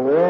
Well,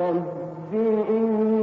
رب إن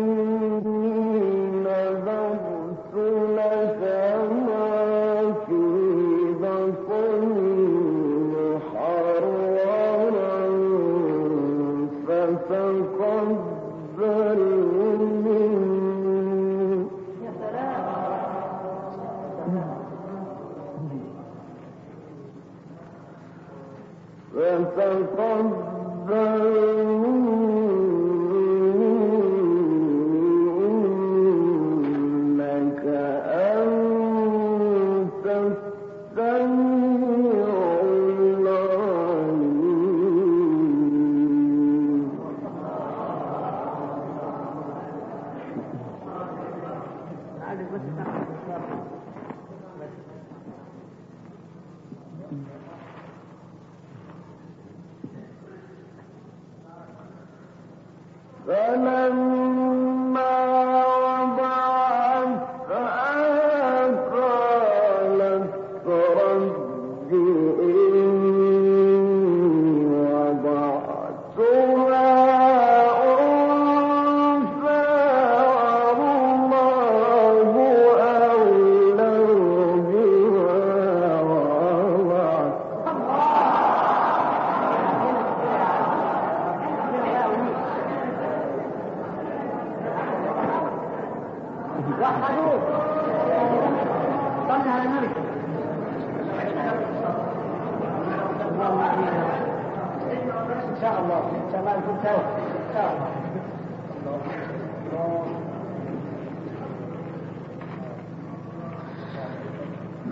فمن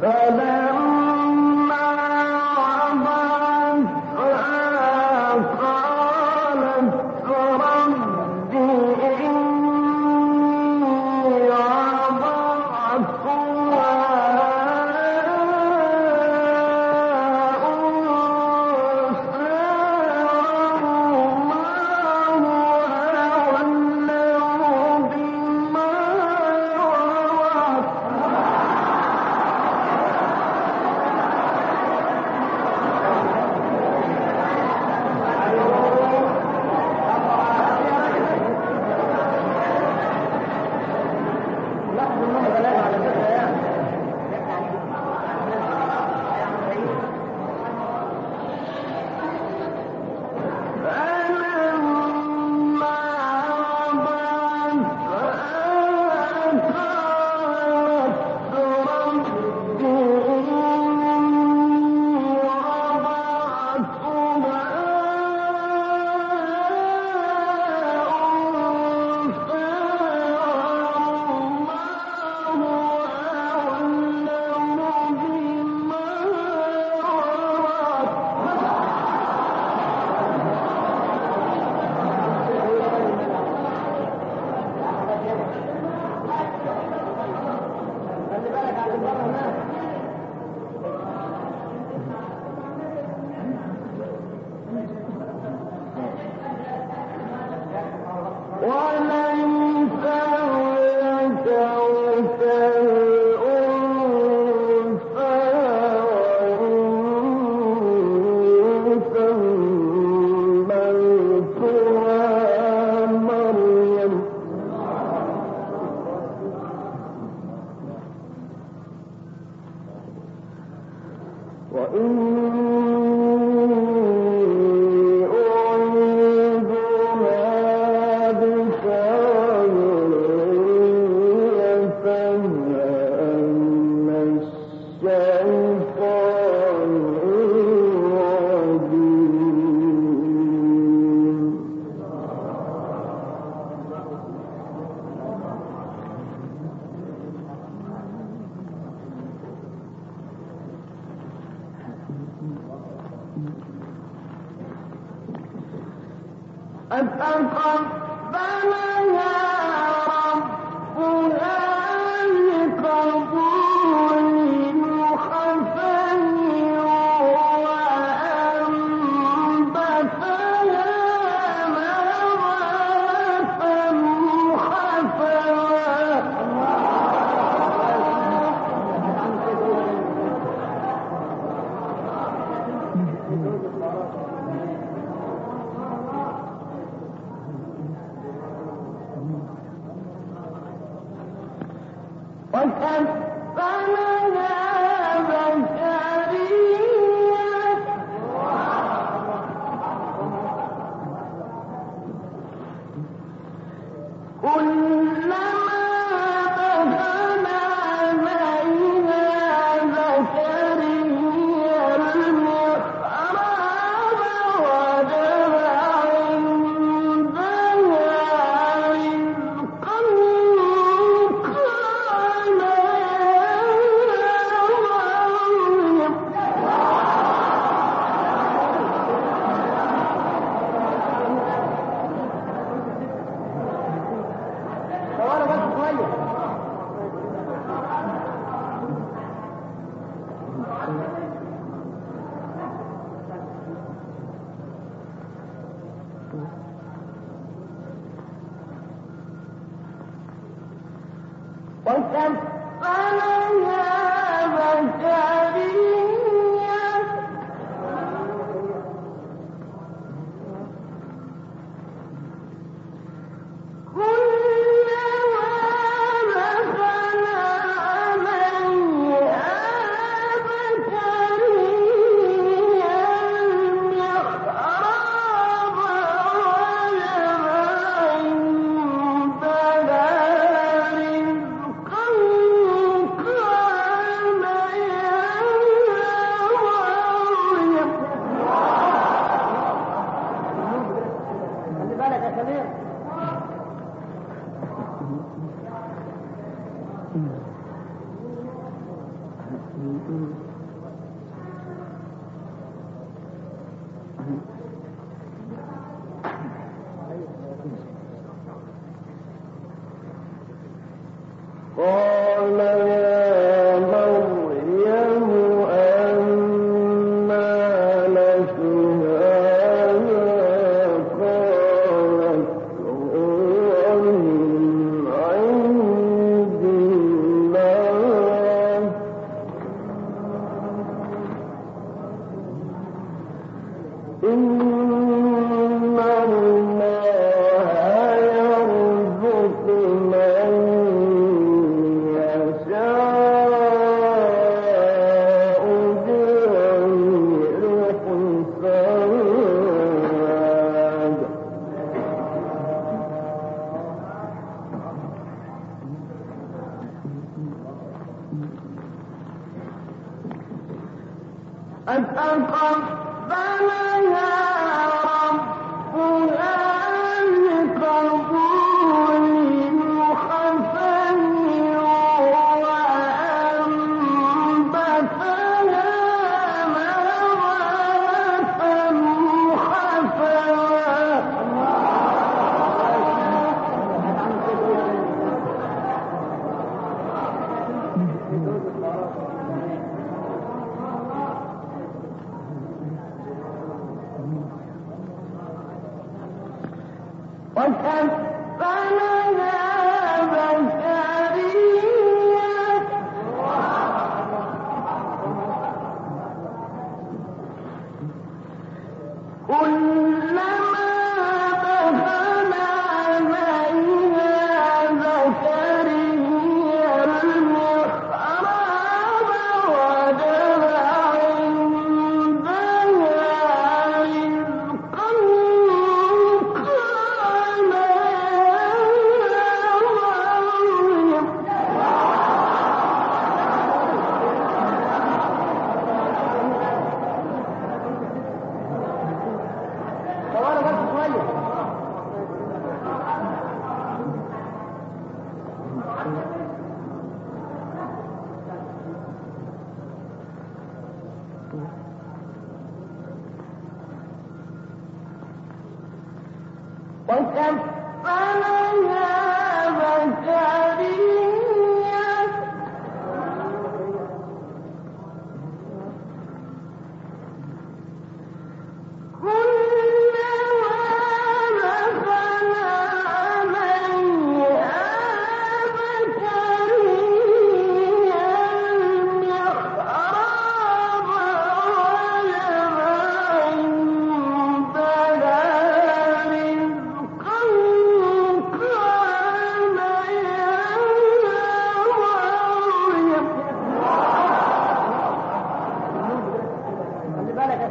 قال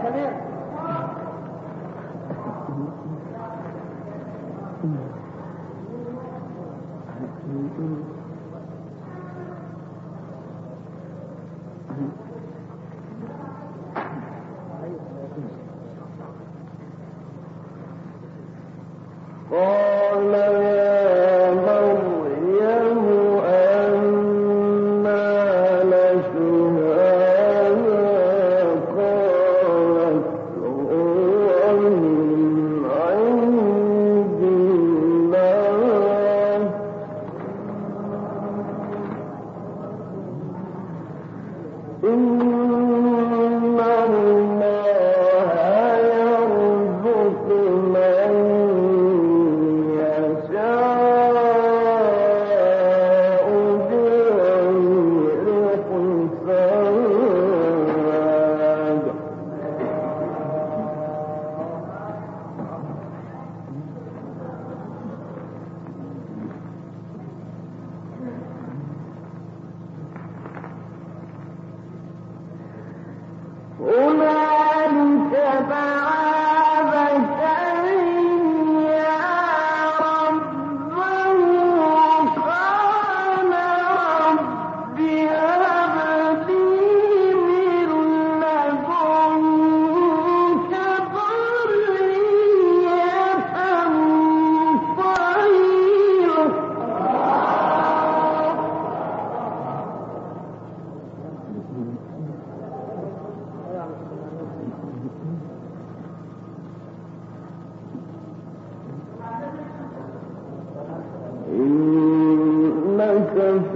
Come in. Mm-hmm.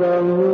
فهو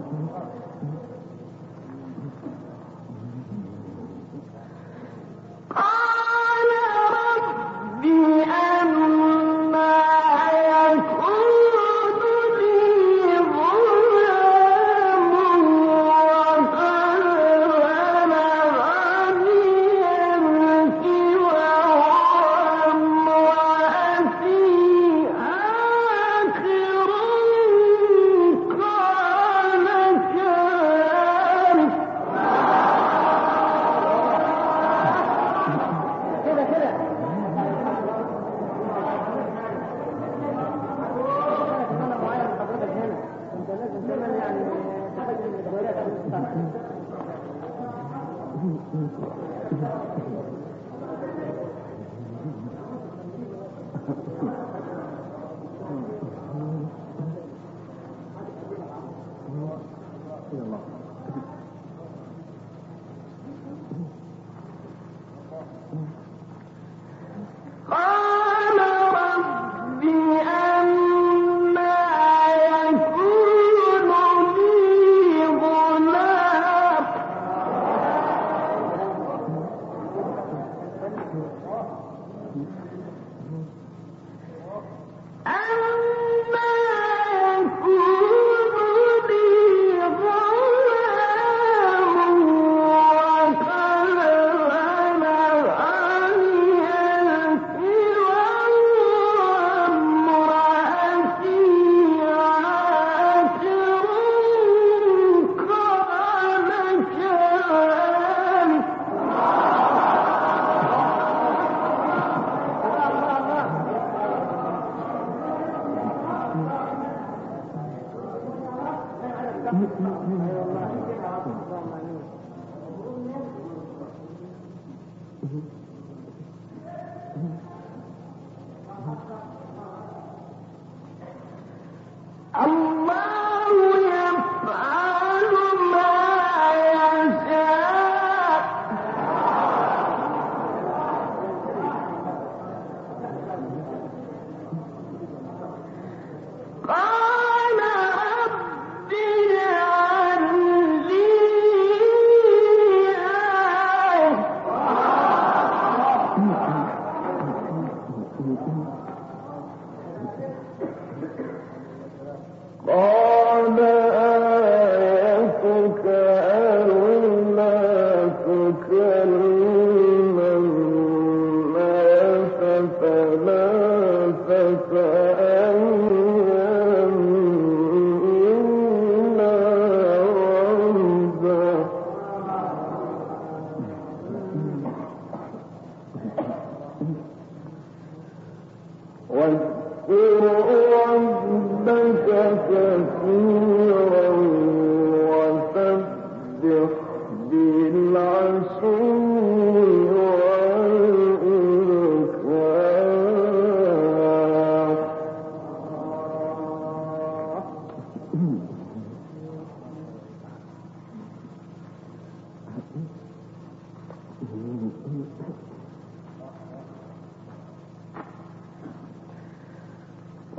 あっ。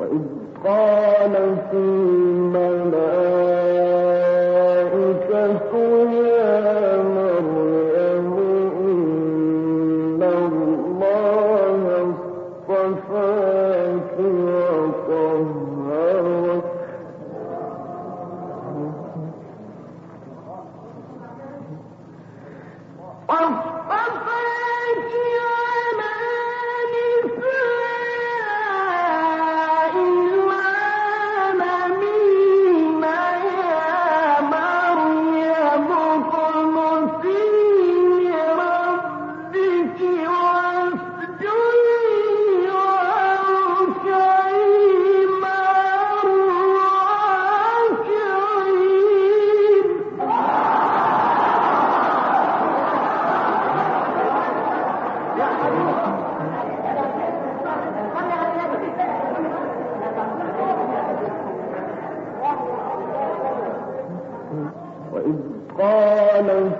وإذ قال في الملائكة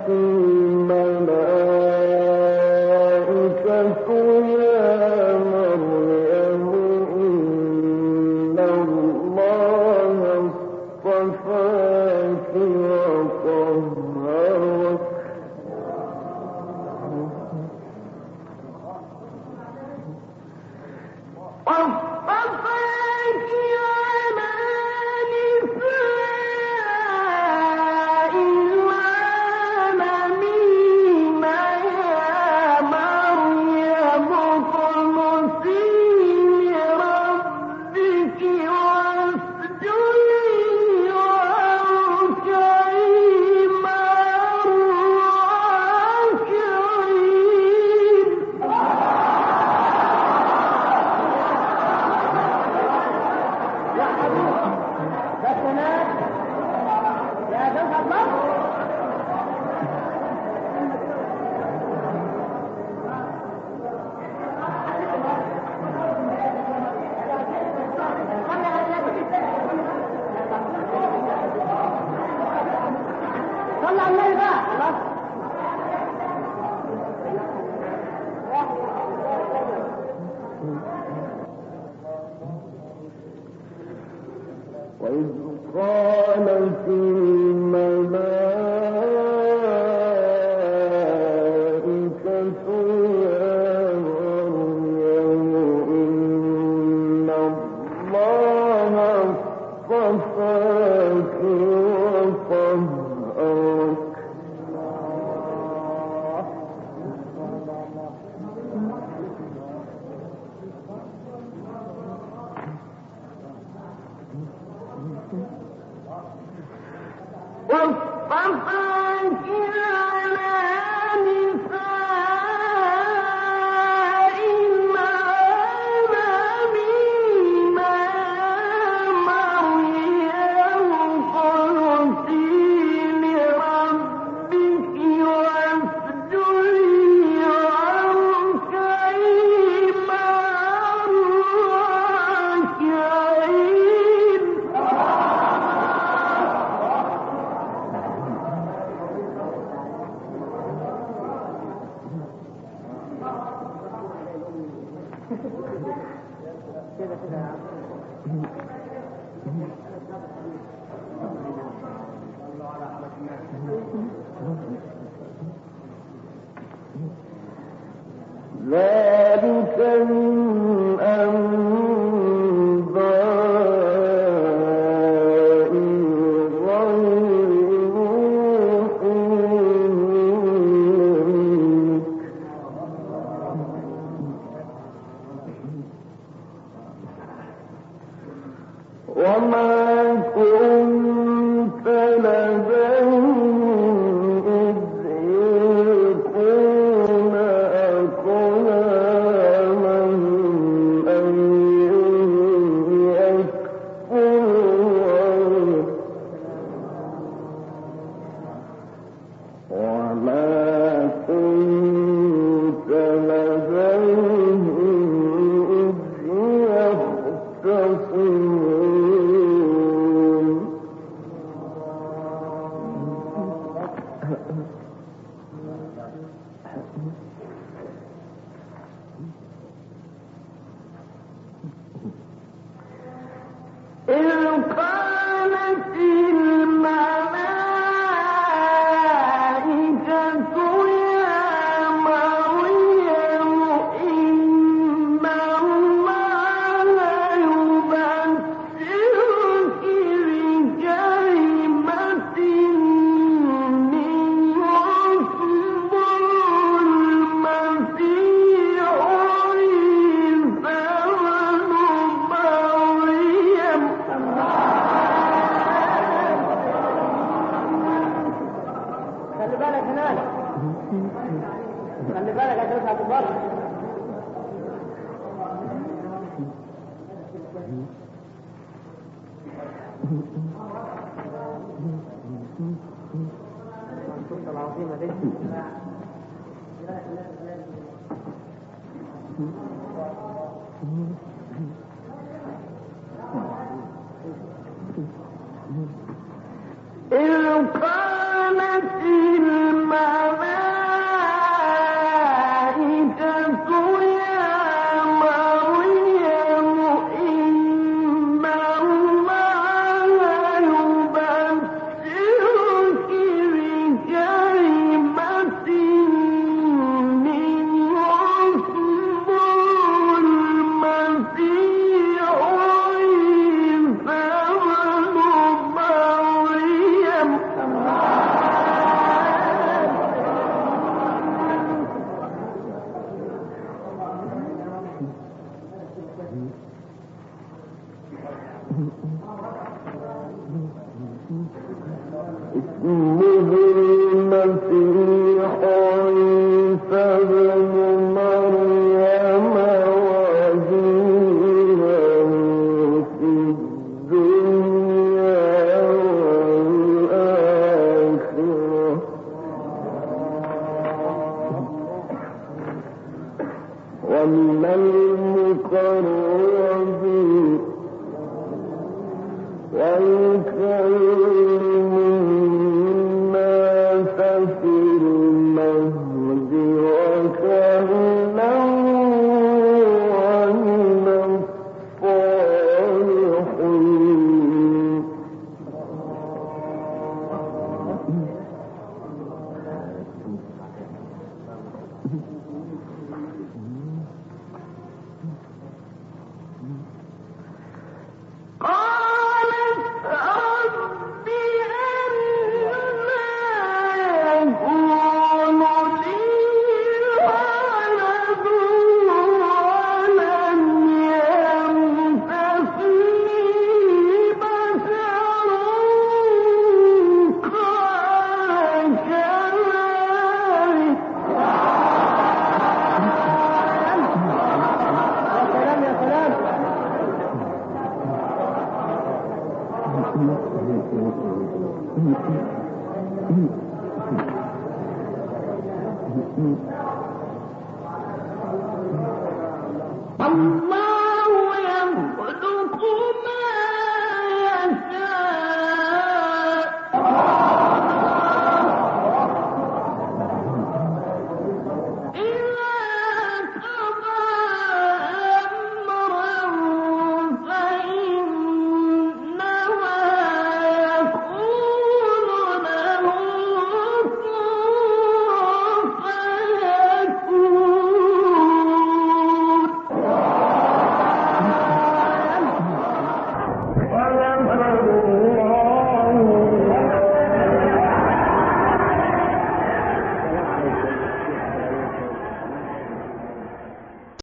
النَّاسِ كده كده لا خلي بالك عشان تلعب الظهر العظيمة دي إذ كافر مهزوم Allah